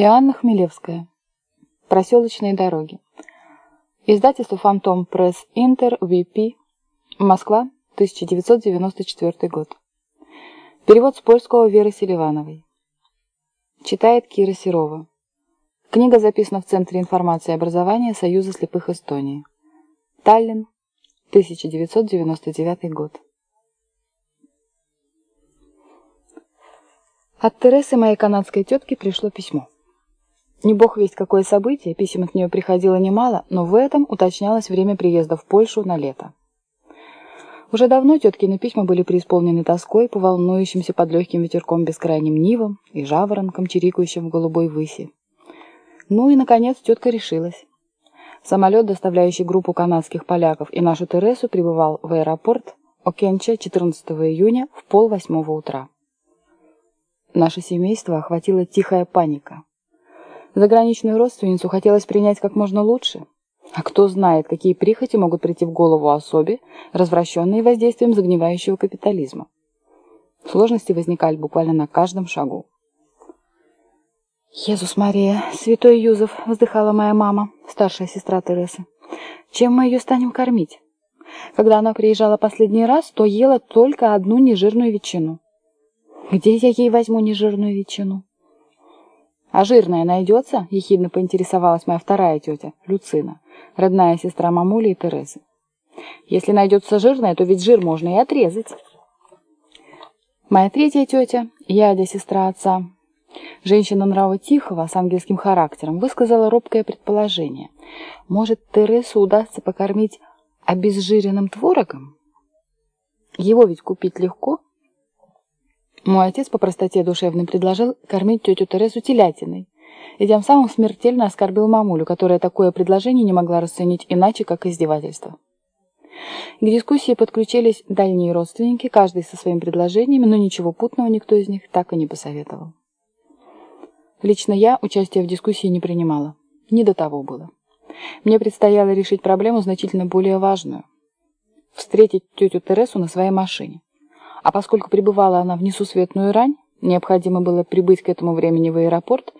Иоанна Хмелевская. Проселочные дороги. Издательство «Фантом Пресс Интер ВП. Москва, 1994 год. Перевод с польского Веры Селивановой. Читает Кира Серова. Книга записана в Центре информации и образования Союза слепых Эстонии. Таллин, 1999 год. От Тересы, моей канадской тетки, пришло письмо. Не бог весть какое событие, писем от нее приходило немало, но в этом уточнялось время приезда в Польшу на лето. Уже давно теткины письма были преисполнены тоской по волнующимся под легким ветерком бескрайним нивам и жаворонком, чирикающим в голубой выси. Ну и, наконец, тетка решилась. Самолет, доставляющий группу канадских поляков и нашу Тересу, прибывал в аэропорт Окенча 14 июня в полвосьмого утра. Наше семейство охватила тихая паника. Заграничную родственницу хотелось принять как можно лучше. А кто знает, какие прихоти могут прийти в голову особе, развращенной воздействием загнивающего капитализма. Сложности возникали буквально на каждом шагу. «Езус Мария, святой Юзеф!» — вздыхала моя мама, старшая сестра Тересы. «Чем мы ее станем кормить? Когда она приезжала последний раз, то ела только одну нежирную ветчину. Где я ей возьму нежирную ветчину?» «А жирная найдется?» — ехидно поинтересовалась моя вторая тетя, Люцина, родная сестра мамули и Терезы. «Если найдется жирная, то ведь жир можно и отрезать». Моя третья тетя, Ядя, сестра отца, женщина нрава тихого, с ангельским характером, высказала робкое предположение. Может, Тересу удастся покормить обезжиренным творогом? Его ведь купить легко. Мой отец по простоте душевной предложил кормить тетю Терезу телятиной, и тем самым смертельно оскорбил мамулю, которая такое предложение не могла расценить иначе, как издевательство. К дискуссии подключились дальние родственники, каждый со своими предложениями, но ничего путного никто из них так и не посоветовал. Лично я участия в дискуссии не принимала. Не до того было. Мне предстояло решить проблему значительно более важную. Встретить тетю Тересу на своей машине. А поскольку пребывала она в несусветную рань, необходимо было прибыть к этому времени в аэропорт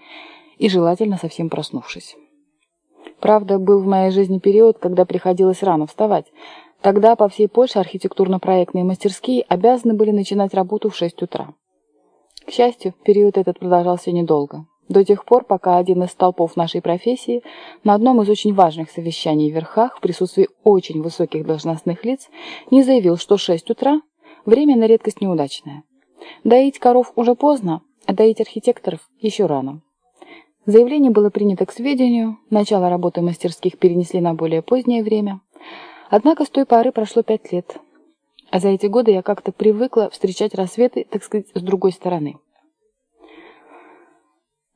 и желательно совсем проснувшись. Правда, был в моей жизни период, когда приходилось рано вставать. Тогда по всей Польше архитектурно-проектные мастерские обязаны были начинать работу в 6 утра. К счастью, период этот продолжался недолго. До тех пор, пока один из столпов нашей профессии на одном из очень важных совещаний в верхах в присутствии очень высоких должностных лиц не заявил, что 6 утра Время на редкость неудачное. Доить коров уже поздно, а доить архитекторов еще рано. Заявление было принято к сведению, начало работы мастерских перенесли на более позднее время. Однако с той поры прошло пять лет. А за эти годы я как-то привыкла встречать рассветы, так сказать, с другой стороны.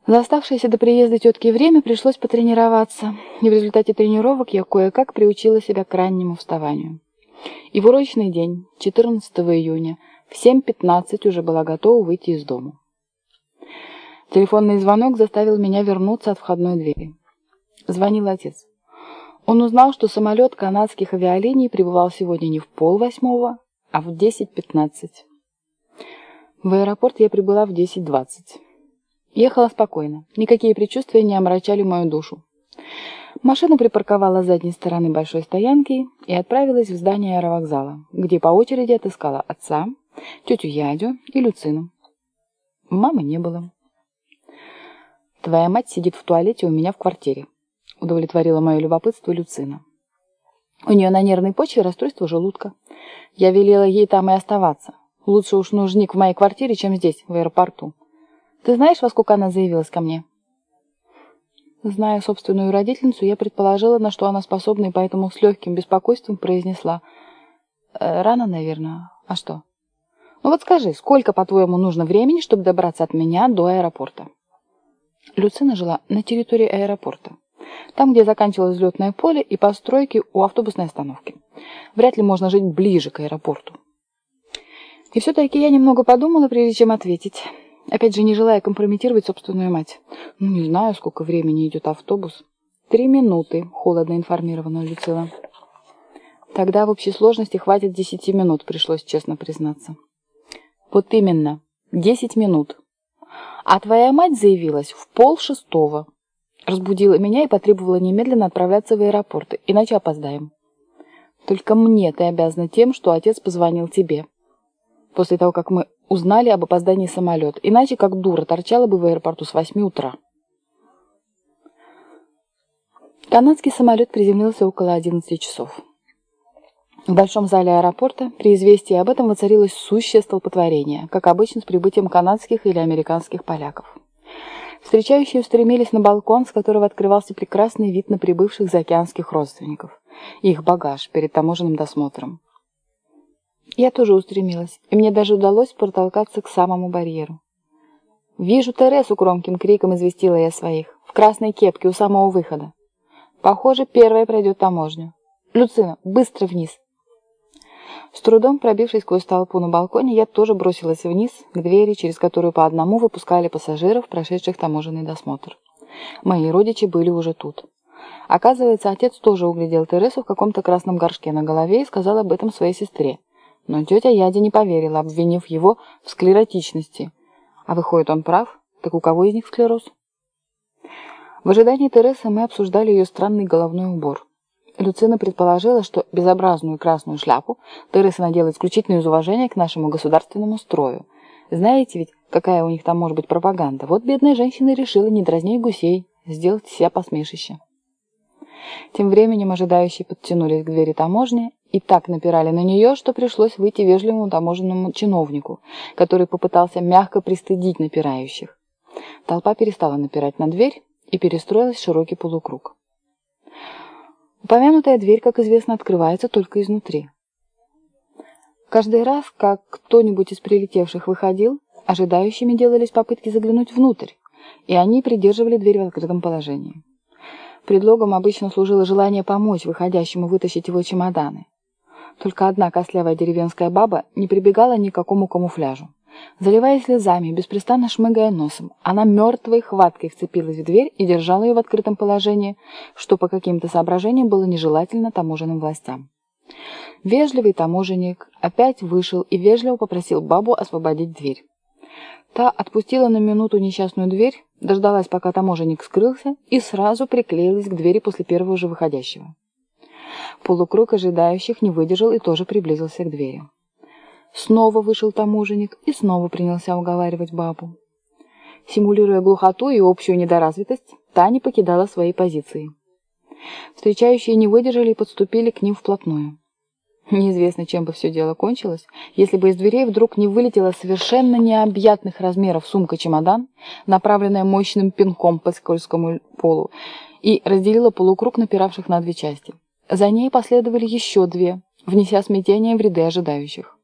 За оставшееся до приезда тетки время пришлось потренироваться, и в результате тренировок я кое-как приучила себя к раннему вставанию. И в урочный день, 14 июня, в 7.15 уже была готова выйти из дома. Телефонный звонок заставил меня вернуться от входной двери. Звонил отец. Он узнал, что самолет канадских авиалиний прибывал сегодня не в полвосьмого, а в 10.15. В аэропорт я прибыла в 10.20. Ехала спокойно. Никакие предчувствия не омрачали мою душу. Машину припарковала с задней стороны большой стоянки и отправилась в здание аэровокзала, где по очереди отыскала отца, тетю Ядю и Люцину. Мамы не было. «Твоя мать сидит в туалете у меня в квартире», — удовлетворила мое любопытство Люцина. «У нее на нервной почве расстройство желудка. Я велела ей там и оставаться. Лучше уж нужник в моей квартире, чем здесь, в аэропорту. Ты знаешь, во сколько она заявилась ко мне?» Зная собственную родительницу, я предположила, на что она способна, и поэтому с легким беспокойством произнесла. «Э, «Рано, наверное. А что?» «Ну вот скажи, сколько, по-твоему, нужно времени, чтобы добраться от меня до аэропорта?» Люцина жила на территории аэропорта. Там, где заканчивалось взлетное поле и постройки у автобусной остановки. Вряд ли можно жить ближе к аэропорту. И все-таки я немного подумала, прежде чем ответить. Опять же, не желая компрометировать собственную мать. Ну, не знаю, сколько времени идет автобус. Три минуты, холодно информировала Люцила. Тогда в общей сложности хватит десяти минут, пришлось честно признаться. Вот именно, десять минут. А твоя мать заявилась в пол шестого. Разбудила меня и потребовала немедленно отправляться в аэропорт, иначе опоздаем. Только мне ты обязана тем, что отец позвонил тебе. После того, как мы узнали об опоздании самолета. Иначе, как дура, торчала бы в аэропорту с восьми утра. Канадский самолет приземлился около 11 часов. В большом зале аэропорта при известии об этом воцарилось сущее столпотворение, как обычно с прибытием канадских или американских поляков. Встречающие устремились на балкон, с которого открывался прекрасный вид на прибывших заокеанских родственников и их багаж перед таможенным досмотром. Я тоже устремилась, и мне даже удалось протолкаться к самому барьеру. «Вижу Тересу!» — громким криком известила я своих. «В красной кепке у самого выхода. Похоже, первая пройдет таможню. Люцина, быстро вниз!» С трудом пробившись сквозь толпу на балконе, я тоже бросилась вниз, к двери, через которую по одному выпускали пассажиров, прошедших таможенный досмотр. Мои родичи были уже тут. Оказывается, отец тоже углядел Тересу в каком-то красном горшке на голове и сказал об этом своей сестре. Но тетя Яде не поверила, обвинив его в склеротичности. А выходит, он прав? Так у кого из них склероз? В ожидании Тересы мы обсуждали ее странный головной убор. Люцина предположила, что безобразную красную шляпу Тереса надела исключительно из уважения к нашему государственному строю. Знаете ведь, какая у них там может быть пропаганда? Вот бедная женщина решила не дразнить гусей, сделать себя посмешище. Тем временем ожидающие подтянулись к двери таможни и так напирали на нее, что пришлось выйти вежливому таможенному чиновнику, который попытался мягко пристыдить напирающих. Толпа перестала напирать на дверь и перестроилась в широкий полукруг. Упомянутая дверь, как известно, открывается только изнутри. Каждый раз, как кто-нибудь из прилетевших выходил, ожидающими делались попытки заглянуть внутрь, и они придерживали дверь в открытом положении. Предлогом обычно служило желание помочь выходящему вытащить его чемоданы. Только одна костлявая деревенская баба не прибегала ни к какому камуфляжу. Заливая слезами, беспрестанно шмыгая носом, она мертвой хваткой вцепилась в дверь и держала ее в открытом положении, что по каким-то соображениям было нежелательно таможенным властям. Вежливый таможенник опять вышел и вежливо попросил бабу освободить дверь. Та отпустила на минуту несчастную дверь, дождалась, пока таможенник скрылся, и сразу приклеилась к двери после первого же выходящего. Полукруг ожидающих не выдержал и тоже приблизился к двери. Снова вышел таможенник и снова принялся уговаривать бабу. Симулируя глухоту и общую недоразвитость, та не покидала своей позиции. Встречающие не выдержали и подступили к ним вплотную. Неизвестно, чем бы все дело кончилось, если бы из дверей вдруг не вылетела совершенно необъятных размеров сумка-чемодан, направленная мощным пинком по скользкому полу, и разделила полукруг напиравших на две части. За ней последовали еще две, внеся смятение в ряды ожидающих.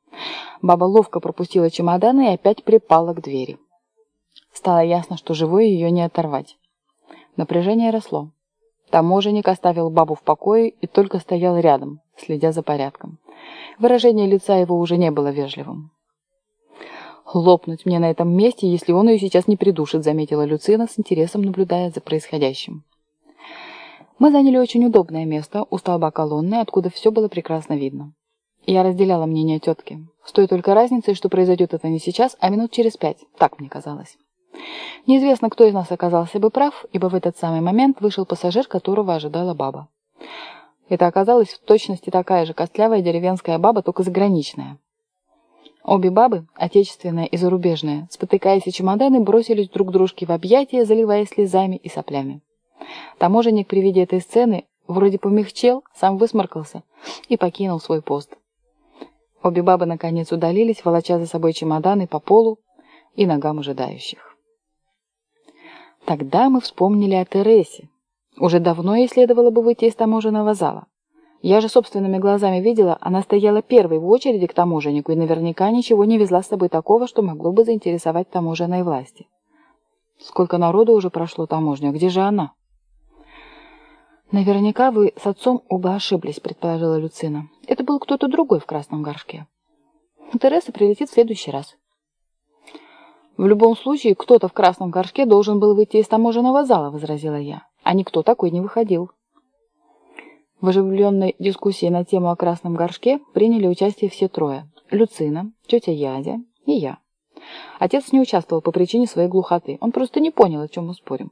Баба ловко пропустила чемоданы и опять припала к двери. Стало ясно, что живой ее не оторвать. Напряжение росло. Таможенник оставил бабу в покое и только стоял рядом, следя за порядком. Выражение лица его уже не было вежливым. «Лопнуть мне на этом месте, если он ее сейчас не придушит», заметила Люцина с интересом, наблюдая за происходящим. Мы заняли очень удобное место у столба колонны, откуда все было прекрасно видно. Я разделяла мнение тетки. С той только разницей, что произойдет это не сейчас, а минут через пять. Так мне казалось. Неизвестно, кто из нас оказался бы прав, ибо в этот самый момент вышел пассажир, которого ожидала баба. Это оказалась в точности такая же костлявая деревенская баба, только заграничная. Обе бабы, отечественная и зарубежная, спотыкаясь и чемоданы, бросились друг дружке в объятия, заливаясь слезами и соплями. Таможенник при виде этой сцены вроде помягчел, сам высморкался и покинул свой пост. Обе бабы наконец удалились, волоча за собой чемоданы по полу и ногам ожидающих. Тогда мы вспомнили о Тересе. Уже давно ей следовало бы выйти из таможенного зала. Я же собственными глазами видела, она стояла первой в очереди к таможеннику и наверняка ничего не везла с собой такого, что могло бы заинтересовать таможенной власти. Сколько народу уже прошло таможню, где же она? «Наверняка вы с отцом оба ошиблись», — предположила Люцина. «Это был кто-то другой в красном горшке. Тереса прилетит в следующий раз». «В любом случае, кто-то в красном горшке должен был выйти из таможенного зала», — возразила я. «А никто такой не выходил». В оживленной дискуссии на тему о красном горшке приняли участие все трое. Люцина, тетя Ядя и я. Отец не участвовал по причине своей глухоты. Он просто не понял, о чем мы спорим.